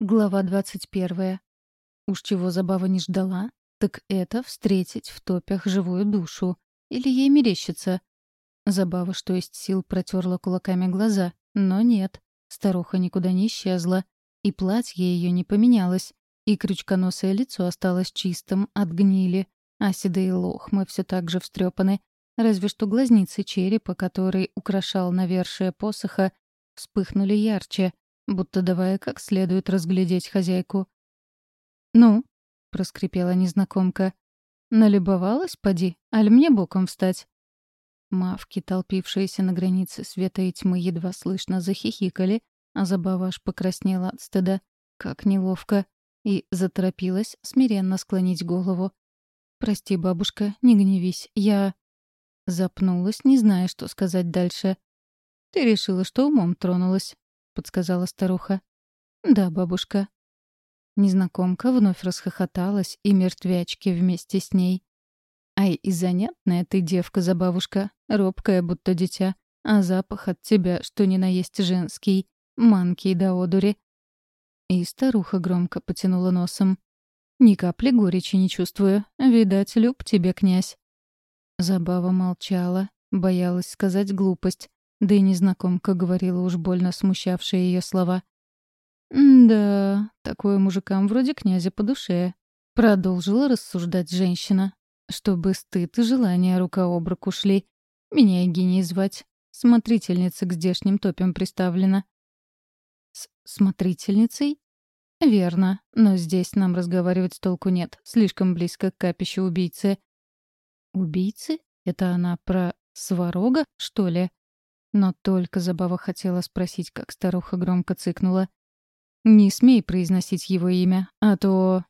Глава двадцать первая. Уж чего забава не ждала, так это встретить в топях живую душу. Или ей мерещится. Забава, что есть сил, протерла кулаками глаза. Но нет, старуха никуда не исчезла. И платье ее не поменялось. И крючконосое лицо осталось чистым от гнили. А седые лохмы все так же встрепаны. Разве что глазницы черепа, который украшал навершие посоха, вспыхнули ярче — будто давая как следует разглядеть хозяйку. «Ну?» — проскрипела незнакомка. «Налюбовалась, поди, аль мне боком встать?» Мавки, толпившиеся на границе света и тьмы, едва слышно захихикали, а забава аж покраснела от стыда. Как неловко. И заторопилась смиренно склонить голову. «Прости, бабушка, не гневись, я...» Запнулась, не зная, что сказать дальше. «Ты решила, что умом тронулась подсказала старуха. «Да, бабушка». Незнакомка вновь расхохоталась, и мертвячки вместе с ней. «Ай, и занятная ты девка за бабушка, робкая, будто дитя, а запах от тебя, что ни на есть женский, манки да одури». И старуха громко потянула носом. «Ни капли горечи не чувствую. Видать, люб тебе, князь». Забава молчала, боялась сказать глупость, да и незнакомка говорила уж больно смущавшие ее слова. «Да, такое мужикам вроде князя по душе», — продолжила рассуждать женщина. «Чтобы стыд и желание рука об руку шли. Меня Евгенией звать. Смотрительница к здешним топям приставлена». «С смотрительницей?» «Верно, но здесь нам разговаривать толку нет. Слишком близко к капищу убийцы». «Убийцы? Это она про сварога, что ли?» Но только Забава хотела спросить, как старуха громко цыкнула. «Не смей произносить его имя, а то...»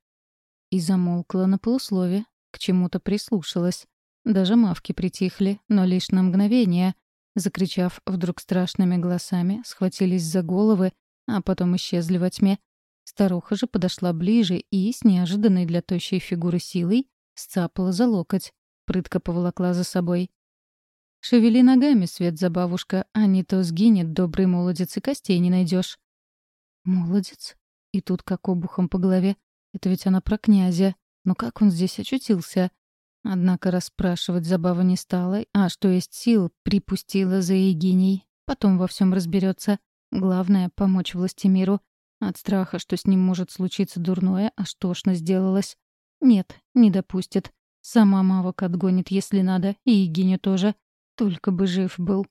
И замолкла на полуслове, к чему-то прислушалась. Даже мавки притихли, но лишь на мгновение. Закричав вдруг страшными голосами, схватились за головы, а потом исчезли во тьме. Старуха же подошла ближе и, с неожиданной для тощей фигуры силой, сцапала за локоть, прытко поволокла за собой. Шевели ногами, свет за бабушка, а не то сгинет добрый молодец и костей не найдешь. Молодец? И тут как обухом по голове. Это ведь она про князя. Но как он здесь очутился? Однако расспрашивать забава не стала, а что есть сил, припустила за Егиней. Потом во всем разберется. Главное — помочь властемиру. От страха, что с ним может случиться дурное, аж тошно сделалось. Нет, не допустит. Сама мавок отгонит, если надо, и Егиню тоже. Только бы жив был.